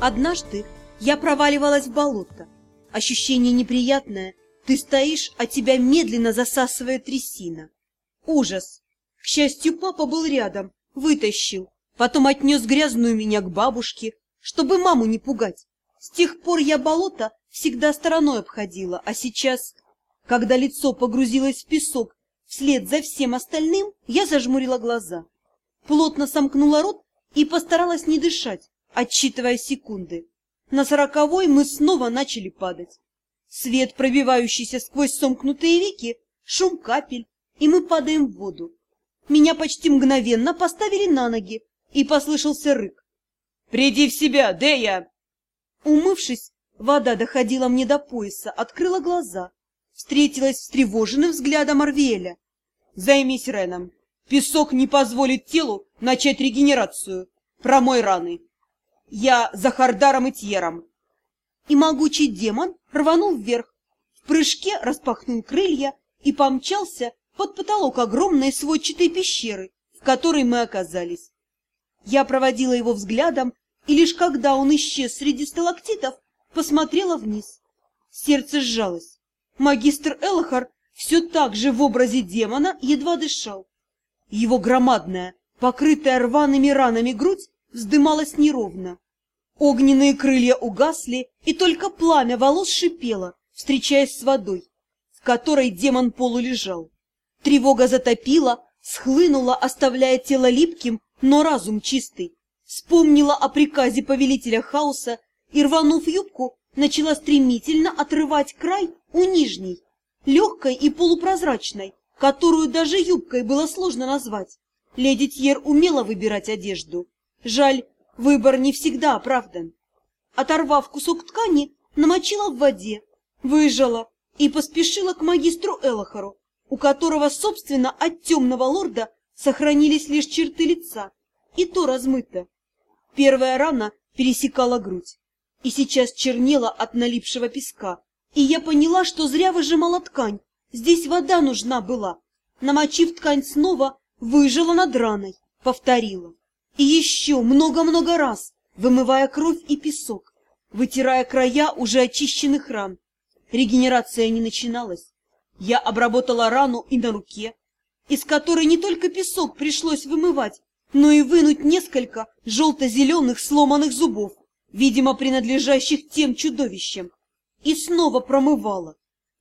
Однажды я проваливалась в болото. Ощущение неприятное. Ты стоишь, а тебя медленно засасывает трясина. Ужас! К счастью, папа был рядом, вытащил. Потом отнес грязную меня к бабушке, чтобы маму не пугать. С тех пор я болото всегда стороной обходила, а сейчас, когда лицо погрузилось в песок, вслед за всем остальным я зажмурила глаза. Плотно сомкнула рот и постаралась не дышать, отсчитывая секунды. На сороковой мы снова начали падать. Свет, пробивающийся сквозь сомкнутые веки, шум капель, и мы падаем в воду. Меня почти мгновенно поставили на ноги, и послышался рык. «Приди в себя, Дея!» Умывшись, вода доходила мне до пояса, открыла глаза, встретилась с тревоженным взглядом Арвеля. «Займись Реном. Песок не позволит телу начать регенерацию. Промой раны. Я за Хардаром и Тьером. И могучий демон рванул вверх, в прыжке распахнул крылья и помчался под потолок огромной сводчатой пещеры, в которой мы оказались. Я проводила его взглядом, и лишь когда он исчез среди сталактитов, посмотрела вниз. Сердце сжалось. Магистр Элохар все так же в образе демона едва дышал. Его громадная, покрытая рваными ранами грудь вздымалась неровно. Огненные крылья угасли, и только пламя волос шипело, встречаясь с водой, в которой демон полулежал. Тревога затопила, схлынула, оставляя тело липким, но разум чистый. Вспомнила о приказе повелителя хаоса и, рванув юбку, начала стремительно отрывать край у нижней, легкой и полупрозрачной, которую даже юбкой было сложно назвать. Леди Тьер умела выбирать одежду. Жаль, выбор не всегда оправдан. Оторвав кусок ткани, намочила в воде, выжала и поспешила к магистру Элохору, у которого, собственно, от темного лорда сохранились лишь черты лица, и то размыто. Первая рана пересекала грудь, и сейчас чернела от налипшего песка, и я поняла, что зря выжимала ткань, здесь вода нужна была. Намочив ткань снова, выжила над раной, повторила. И еще много-много раз, вымывая кровь и песок, вытирая края уже очищенных ран. Регенерация не начиналась. Я обработала рану и на руке, из которой не только песок пришлось вымывать, но и вынуть несколько желто-зеленых сломанных зубов, видимо, принадлежащих тем чудовищам, и снова промывала.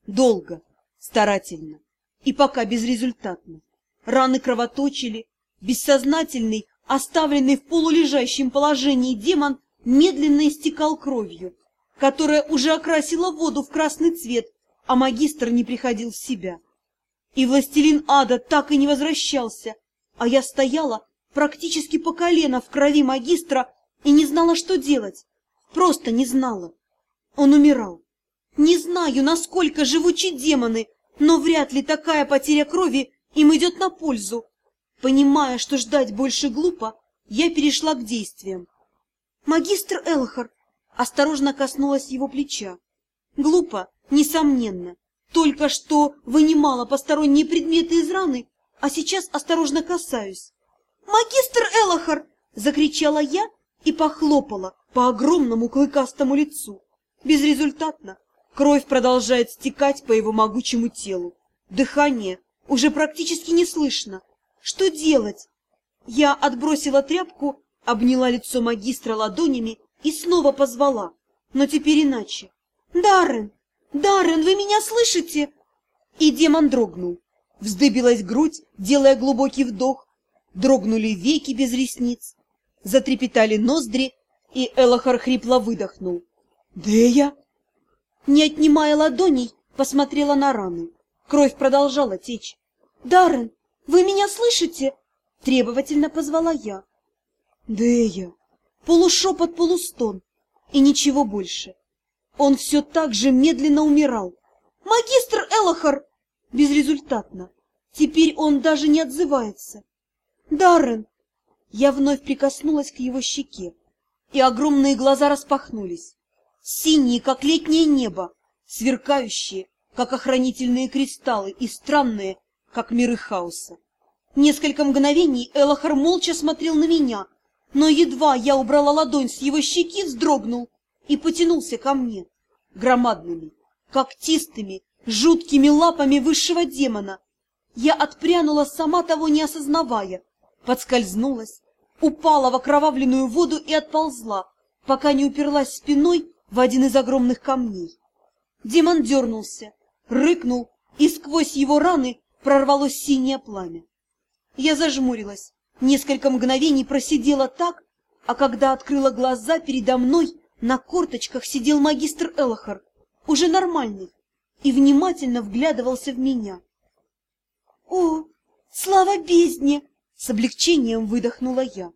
Долго, старательно и пока безрезультатно. Раны кровоточили, бессознательный Оставленный в полулежащем положении демон медленно истекал кровью, которая уже окрасила воду в красный цвет, а магистр не приходил в себя. И властелин ада так и не возвращался, а я стояла практически по колено в крови магистра и не знала, что делать. Просто не знала. Он умирал. Не знаю, насколько живучи демоны, но вряд ли такая потеря крови им идет на пользу. Понимая, что ждать больше глупо, я перешла к действиям. «Магистр Элхар!» осторожно коснулась его плеча. Глупо, несомненно. Только что вынимала посторонние предметы из раны, а сейчас осторожно касаюсь. «Магистр Элохар!» — закричала я и похлопала по огромному клыкастому лицу. Безрезультатно. Кровь продолжает стекать по его могучему телу. Дыхание уже практически не слышно. Что делать? Я отбросила тряпку, обняла лицо магистра ладонями и снова позвала, но теперь иначе. «Даррен! Даррен, вы меня слышите?» И демон дрогнул. Вздыбилась грудь, делая глубокий вдох. Дрогнули веки без ресниц. Затрепетали ноздри, и Элохар хрипло выдохнул. «Дея?» Не отнимая ладоней, посмотрела на рану. Кровь продолжала течь. «Даррен, вы меня слышите? Требовательно позвала я. Дея! Полушепот, полустон. И ничего больше. Он все так же медленно умирал. Магистр Элохар! Безрезультатно. Теперь он даже не отзывается. Даррен! Я вновь прикоснулась к его щеке, и огромные глаза распахнулись. Синие, как летнее небо, сверкающие, как охранительные кристаллы, и странные, как миры хаоса. Несколько мгновений Элохар молча смотрел на меня, но едва я убрала ладонь с его щеки, вздрогнул и потянулся ко мне громадными, когтистыми, жуткими лапами высшего демона. Я отпрянула, сама того не осознавая, подскользнулась, упала в окровавленную воду и отползла, пока не уперлась спиной в один из огромных камней. Демон дернулся, рыкнул, и сквозь его раны прорвалось синее пламя. Я зажмурилась, несколько мгновений просидела так, а когда открыла глаза, передо мной на корточках сидел магистр Элохар, уже нормальный, и внимательно вглядывался в меня. «О, слава бездне!» — с облегчением выдохнула я.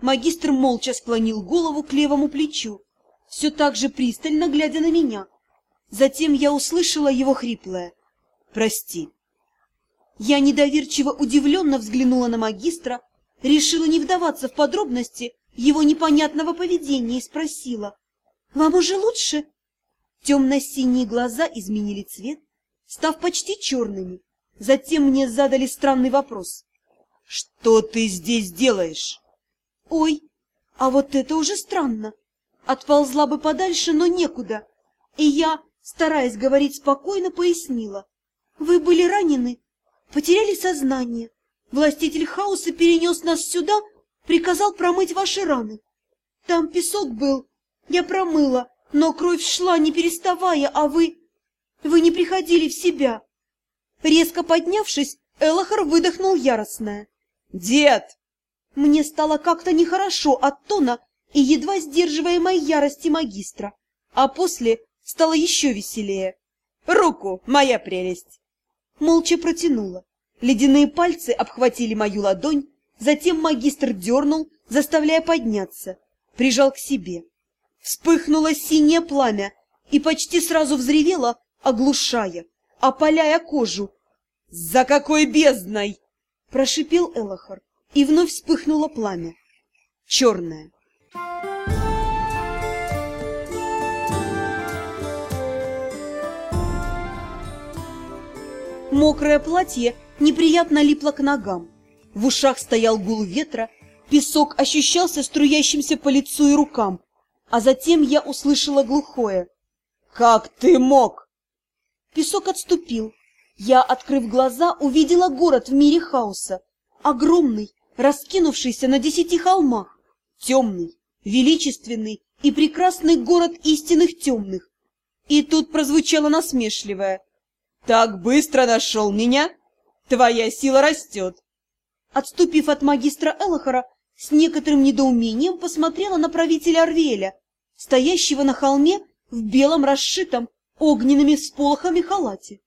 Магистр молча склонил голову к левому плечу, все так же пристально глядя на меня. Затем я услышала его хриплое «Прости». Я недоверчиво удивленно взглянула на магистра, решила не вдаваться в подробности его непонятного поведения и спросила «Вам уже лучше?» Темно-синие глаза изменили цвет, став почти черными. Затем мне задали странный вопрос. «Что ты здесь делаешь?» «Ой, а вот это уже странно. Отползла бы подальше, но некуда. И я, стараясь говорить спокойно, пояснила. Вы были ранены, потеряли сознание. Властитель хаоса перенес нас сюда, приказал промыть ваши раны. Там песок был, я промыла, но кровь шла, не переставая, а вы... Вы не приходили в себя. Резко поднявшись, Элохор выдохнул яростное. «Дед!» Мне стало как-то нехорошо от тона и едва сдерживаемой ярости магистра, а после стало еще веселее. «Руку, моя прелесть!» Молча протянула. Ледяные пальцы обхватили мою ладонь, затем магистр дернул, заставляя подняться, прижал к себе. Вспыхнуло синее пламя и почти сразу взревело, оглушая, опаляя кожу. «За какой бездной!» — прошипел Элохор, и вновь вспыхнуло пламя. Черное. Мокрое платье неприятно липло к ногам. В ушах стоял гул ветра, песок ощущался струящимся по лицу и рукам, а затем я услышала глухое. «Как ты мог?» Песок отступил. Я, открыв глаза, увидела город в мире хаоса. Огромный, раскинувшийся на десяти холмах. Темный, величественный и прекрасный город истинных темных. И тут прозвучало насмешливое. «Так быстро нашел меня? Твоя сила растет!» Отступив от магистра Элохора, с некоторым недоумением посмотрела на правителя Арвеля, стоящего на холме в белом расшитом огненными всполохами халате.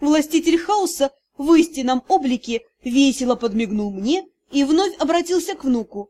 Властитель хаоса в истинном облике весело подмигнул мне и вновь обратился к внуку.